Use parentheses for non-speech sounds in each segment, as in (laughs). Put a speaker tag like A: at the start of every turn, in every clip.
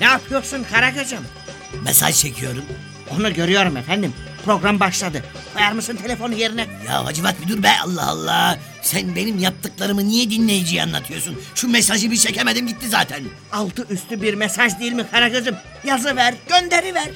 A: Ne yapıyorsun Karagöz'üm?
B: Mesaj çekiyorum.
A: Onu görüyorum efendim. Program başladı. Koyar mısın telefonu yerine?
B: Ya Hacivat bir dur be Allah Allah. Sen benim yaptıklarımı niye dinleyiciye anlatıyorsun? Şu mesajı bir çekemedim gitti zaten.
A: Altı üstü bir mesaj değil mi Karagöz'üm? Yazı ver, gönderi ver.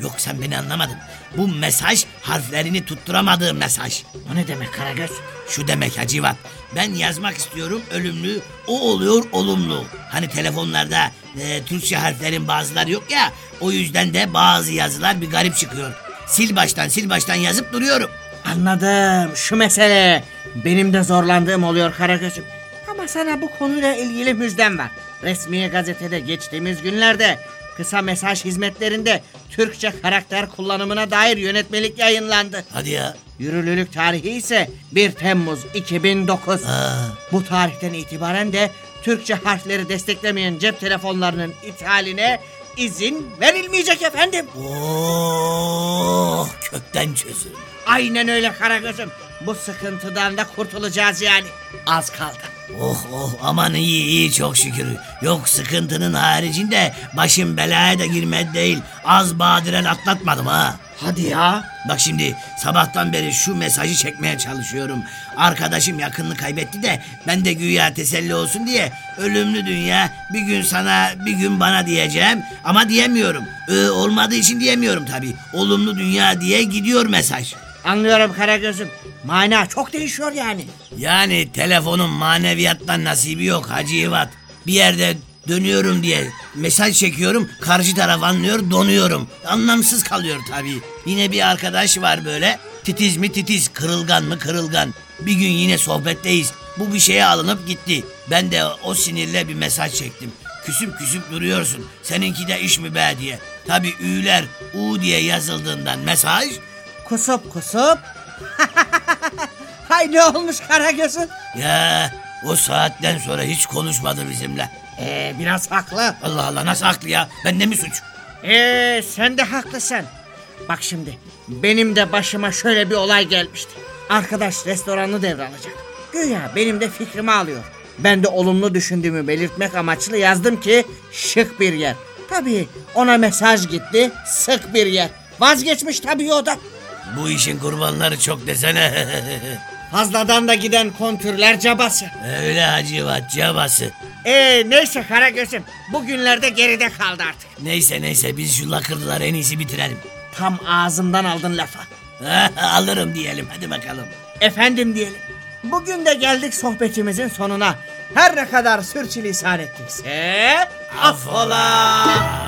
B: Yok sen beni anlamadın. Bu mesaj harflerini tutturamadığım mesaj.
A: O ne demek Karagöz?
B: Şu demek Hacivat. Ben yazmak istiyorum ölümlü, o oluyor olumlu. Hani telefonlarda e, Türkçe harflerin bazıları yok ya. O yüzden de bazı yazılar bir garip çıkıyor. Sil baştan sil baştan yazıp duruyorum.
A: Anladım şu mesele. Benim de zorlandığım oluyor Karagöz'üm. Ama sana bu konuyla ilgili müjdem var. Resmi gazetede geçtiğimiz günlerde kısa mesaj hizmetlerinde Türkçe karakter kullanımına dair yönetmelik yayınlandı.
B: Hadi ya.
A: Yürürlülük tarihi ise 1 Temmuz 2009.
B: Aa,
A: Bu tarihten itibaren de Türkçe harfleri desteklemeyen cep telefonlarının ithaline izin verilmeyecek efendim.
B: oh, kökten çözüm.
A: Aynen öyle Karagöz'üm. Bu sıkıntıdan da kurtulacağız yani. Az kaldı.
B: Oh oh aman iyi iyi çok şükür. Yok sıkıntının haricinde başım belaya da girmedi değil. Az badiren atlatmadım ha.
A: Hadi ya.
B: Bak şimdi sabahtan beri şu mesajı çekmeye çalışıyorum. Arkadaşım yakınını kaybetti de ben de güya teselli olsun diye ölümlü dünya bir gün sana bir gün bana diyeceğim ama diyemiyorum. Ee, olmadığı için diyemiyorum tabii. Olumlu dünya diye gidiyor mesaj.
A: Anlıyorum Karagöz'üm. Mana çok değişiyor yani.
B: Yani telefonun maneviyattan nasibi yok Hacı İvat. Bir yerde dönüyorum diye mesaj çekiyorum. Karşı taraf anlıyor donuyorum. Anlamsız kalıyor tabii. Yine bir arkadaş var böyle. Titiz mi titiz, kırılgan mı kırılgan. Bir gün yine sohbetteyiz. Bu bir şeye alınıp gitti. Ben de o sinirle bir mesaj çektim. Küsüp küsüp duruyorsun. Seninki de iş mi be diye. Tabii ü'ler u diye yazıldığından mesaj
A: Kusup kusup. (laughs) Hay ne olmuş Karagöz'üm?
B: Ya o saatten sonra hiç konuşmadı bizimle.
A: Ee, biraz haklı.
B: Allah Allah nasıl haklı ya? Bende mi suç?
A: Ee, sen de haklısın. Bak şimdi benim de başıma şöyle bir olay gelmişti. Arkadaş restoranı devralacak. Güya benim de fikrimi alıyor. Ben de olumlu düşündüğümü belirtmek amaçlı yazdım ki şık bir yer. Tabii ona mesaj gitti sık bir yer. Vazgeçmiş tabii o da.
B: Bu işin kurbanları çok desene. (laughs)
A: Fazladan da giden kontürler cabası.
B: Öyle Hacivat cabası.
A: Ee, neyse Karagöz'üm bugünlerde geride kaldı artık.
B: Neyse neyse biz şu lakırdıları en iyisi bitirelim.
A: Tam ağzımdan aldın lafa. (laughs)
B: Alırım diyelim hadi bakalım.
A: Efendim diyelim. Bugün de geldik sohbetimizin sonuna. Her ne kadar sürçülisan ettikse... Affola!